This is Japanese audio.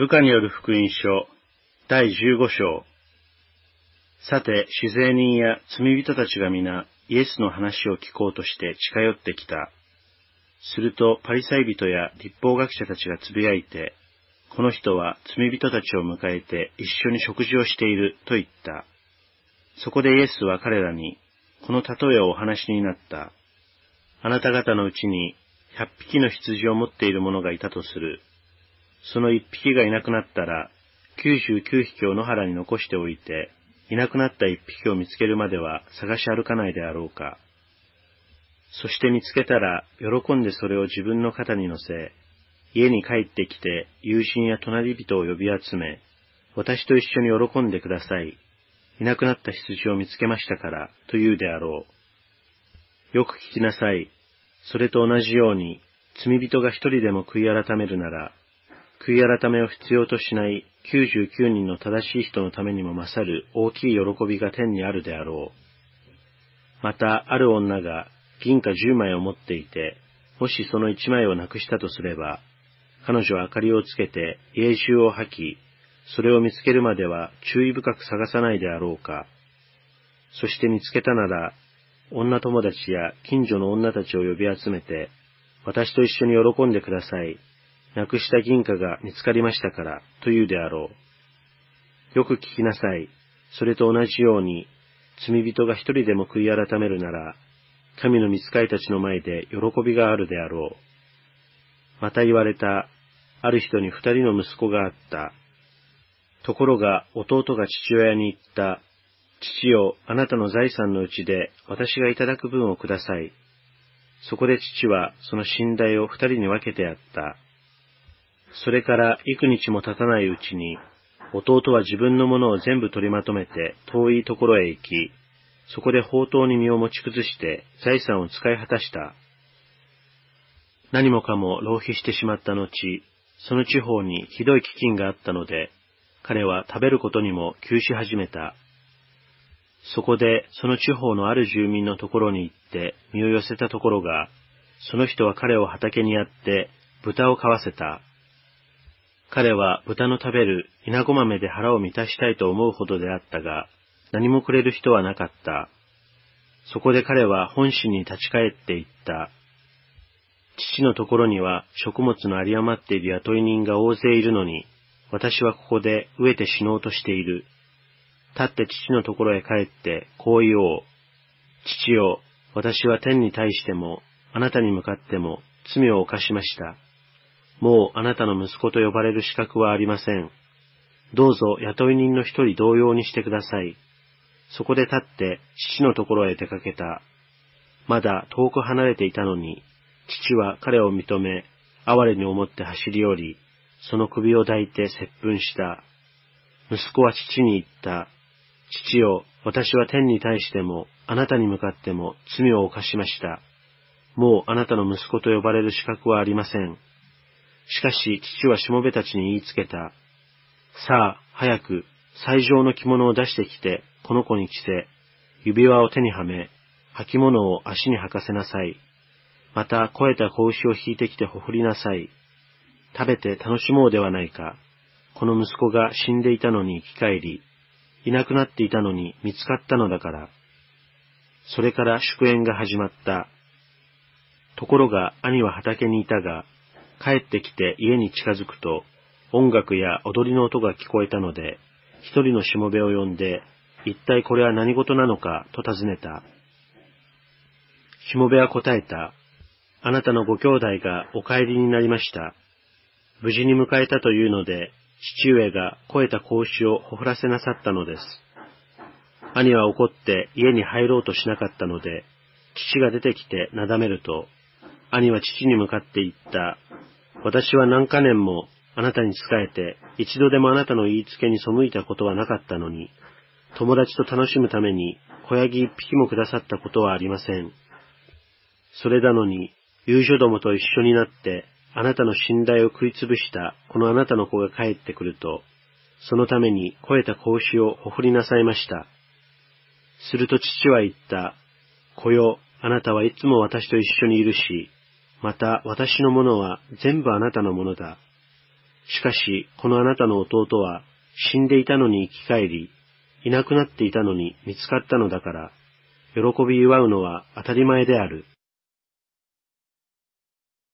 ルカによる福音書、第15章。さて、酒税人や罪人たちが皆、イエスの話を聞こうとして近寄ってきた。すると、パリサイ人や立法学者たちがつぶやいて、この人は罪人たちを迎えて一緒に食事をしていると言った。そこでイエスは彼らに、この例えをお話になった。あなた方のうちに百匹の羊を持っている者がいたとする。その一匹がいなくなったら、九十九匹を野原に残しておいて、いなくなった一匹を見つけるまでは探し歩かないであろうか。そして見つけたら、喜んでそれを自分の肩に乗せ、家に帰ってきて友人や隣人を呼び集め、私と一緒に喜んでください。いなくなった羊を見つけましたから、と言うであろう。よく聞きなさい。それと同じように、罪人が一人でも悔い改めるなら、悔い改めを必要としない99人の正しい人のためにも勝る大きい喜びが天にあるであろう。また、ある女が銀貨10枚を持っていて、もしその1枚をなくしたとすれば、彼女は明かりをつけて家中を吐き、それを見つけるまでは注意深く探さないであろうか。そして見つけたなら、女友達や近所の女たちを呼び集めて、私と一緒に喜んでください。なくした銀貨が見つかりましたから、と言うであろう。よく聞きなさい。それと同じように、罪人が一人でも悔い改めるなら、神の見使いたちの前で喜びがあるであろう。また言われた、ある人に二人の息子があった。ところが弟が父親に言った。父よ、あなたの財産のうちで私がいただく分をください。そこで父はその寝台を二人に分けてやった。それから幾日も経たないうちに、弟は自分のものを全部取りまとめて遠いところへ行き、そこで宝刀に身を持ち崩して財産を使い果たした。何もかも浪費してしまった後、その地方にひどい飢饉があったので、彼は食べることにも窮し始めた。そこでその地方のある住民のところに行って身を寄せたところが、その人は彼を畑にやって豚を飼わせた。彼は豚の食べる稲子豆で腹を満たしたいと思うほどであったが、何もくれる人はなかった。そこで彼は本心に立ち返って言った。父のところには食物の有り余っている雇い人が大勢いるのに、私はここで飢えて死のうとしている。立って父のところへ帰って、こう言おう。父よ、私は天に対しても、あなたに向かっても、罪を犯しました。もうあなたの息子と呼ばれる資格はありません。どうぞ雇い人の一人同様にしてください。そこで立って父のところへ出かけた。まだ遠く離れていたのに、父は彼を認め、哀れに思って走り寄り、その首を抱いて接吻した。息子は父に言った。父よ、私は天に対しても、あなたに向かっても罪を犯しました。もうあなたの息子と呼ばれる資格はありません。しかし父はしもべたちに言いつけた。さあ、早く、最上の着物を出してきて、この子に着せ、指輪を手にはめ、履物を足に履かせなさい。また、肥えた子牛を引いてきてほふりなさい。食べて楽しもうではないか。この息子が死んでいたのに生き返り、いなくなっていたのに見つかったのだから。それから祝宴が始まった。ところが兄は畑にいたが、帰ってきて家に近づくと、音楽や踊りの音が聞こえたので、一人のしもべを呼んで、一体これは何事なのかと尋ねた。しもべは答えた。あなたのご兄弟がお帰りになりました。無事に迎えたというので、父上が肥えた格子をほふらせなさったのです。兄は怒って家に入ろうとしなかったので、父が出てきてなだめると、兄は父に向かって言った。私は何か年もあなたに仕えて、一度でもあなたの言いつけに背いたことはなかったのに、友達と楽しむために小ヤギ一匹もくださったことはありません。それなのに、遊女どもと一緒になって、あなたの信頼を食いつぶしたこのあなたの子が帰ってくると、そのために肥えた子牛をほふりなさいました。すると父は言った。子よ、あなたはいつも私と一緒にいるし、また私のものは全部あなたのものだ。しかし、このあなたの弟は、死んでいたのに生き返り、いなくなっていたのに見つかったのだから、喜び祝うのは当たり前である。